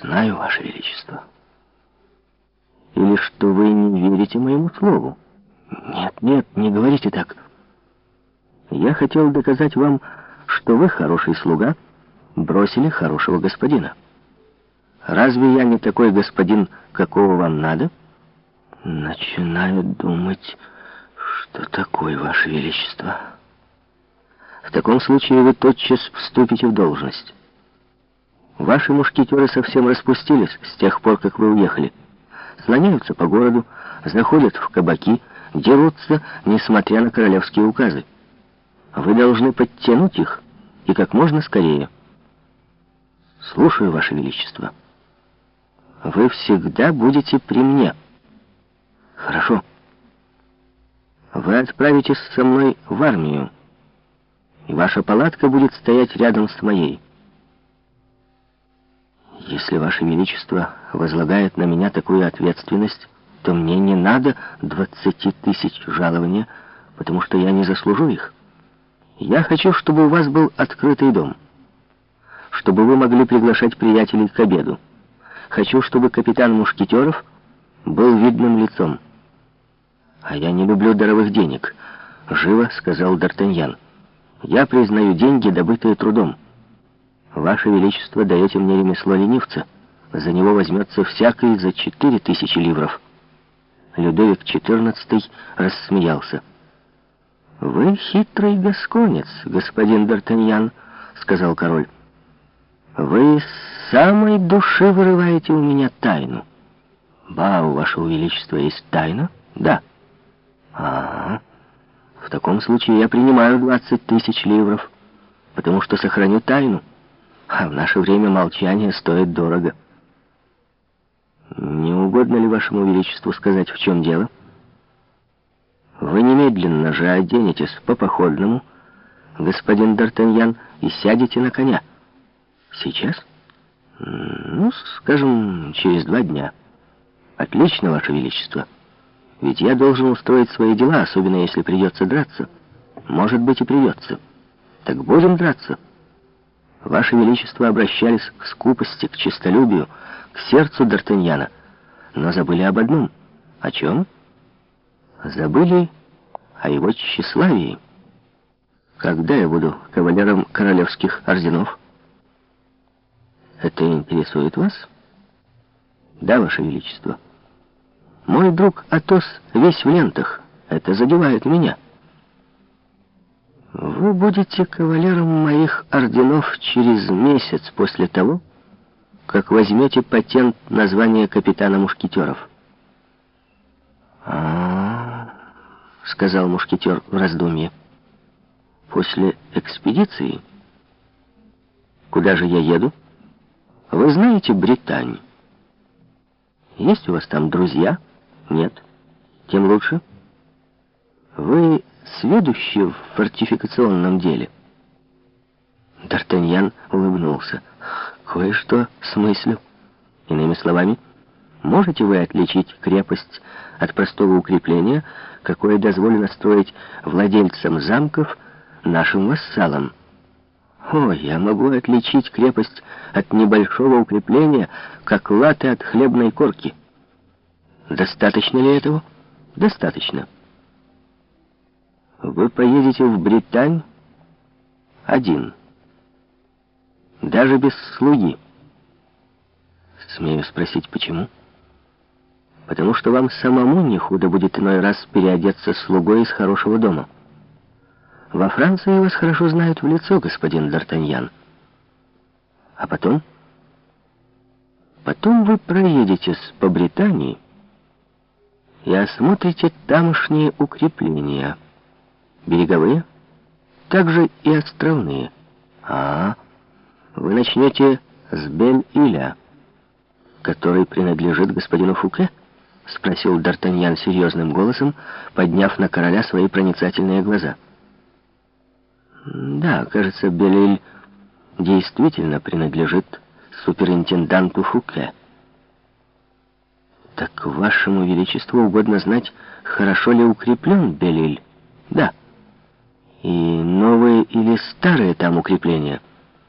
Знаю, Ваше Величество. Или что вы не верите моему слову? Нет, нет, не говорите так. Я хотел доказать вам, что вы хороший слуга, бросили хорошего господина. Разве я не такой господин, какого вам надо? Начинаю думать, что такое, Ваше Величество. В таком случае вы тотчас вступите в должность. Ваши мушкетеры совсем распустились с тех пор, как вы уехали. Слоняются по городу, заходят в кабаки, дерутся, несмотря на королевские указы. Вы должны подтянуть их, и как можно скорее. Слушаю, Ваше Величество. Вы всегда будете при мне. Хорошо. Вы отправитесь со мной в армию, и ваша палатка будет стоять рядом с моей. Если Ваше Величество возлагает на меня такую ответственность, то мне не надо двадцати тысяч жалования, потому что я не заслужу их. Я хочу, чтобы у вас был открытый дом, чтобы вы могли приглашать приятелей к обеду. Хочу, чтобы капитан Мушкетеров был видным лицом. А я не люблю даровых денег, — живо сказал Д'Артаньян. Я признаю деньги, добытые трудом. Ваше Величество, даете мне ремесло ленивца. За него возьмется всякий за четыре тысячи ливров. Людовик XIV рассмеялся. «Вы хитрый гасконец, господин Д'Артаньян», — сказал король. «Вы с самой души вырываете у меня тайну». «Ба, у вашего величества есть тайна?» «Да». «А, в таком случае я принимаю двадцать тысяч ливров, потому что сохраню тайну». А в наше время молчание стоит дорого. Не угодно ли вашему величеству сказать, в чем дело? Вы немедленно же оденетесь по-походному, господин Д'Артаньян, и сядете на коня. Сейчас? Ну, скажем, через два дня. Отлично, ваше величество. Ведь я должен устроить свои дела, особенно если придется драться. Может быть и придется. Так будем драться. Ваше Величество обращались к скупости, к честолюбию, к сердцу Д'Артаньяна, но забыли об одном. О чем? Забыли о его тщеславии. Когда я буду кавалером королевских орденов? Это интересует вас? Да, Ваше Величество. Мой друг Атос весь в лентах. Это задевает меня. Вы будете кавалером моих орденов через месяц после того, как возьмете патент на звание капитана мушкетеров. а, -а, -а сказал мушкетер в раздумье. «После экспедиции? Куда же я еду? Вы знаете Британь? Есть у вас там друзья? Нет? Тем лучше. Вы сведущий в фортификационном деле. Д'Артаньян улыбнулся. «Кое-что смыслю. Иными словами, можете вы отличить крепость от простого укрепления, какое дозволено строить владельцам замков, нашим вассалам?» «О, я могу отличить крепость от небольшого укрепления, как латы от хлебной корки». «Достаточно ли этого?» «Достаточно». Вы поедете в Британь один. Даже без слуги. Смею спросить, почему? Потому что вам самому не худо будет иной раз переодеться слугой из хорошего дома. Во Франции вас хорошо знают в лицо, господин Д'Артаньян. А потом? Потом вы проедетесь по Британии и осмотрите тамошние укрепления — Береговые? Также и островные. А, вы начнете с Бель-Иля, который принадлежит господину Фуке? Спросил Д'Артаньян серьезным голосом, подняв на короля свои проницательные глаза. Да, кажется, Бель-Иль действительно принадлежит суперинтенданту Фуке. Так вашему величеству угодно знать, хорошо ли укреплен Белиль? Да. И новые или старые там укрепления?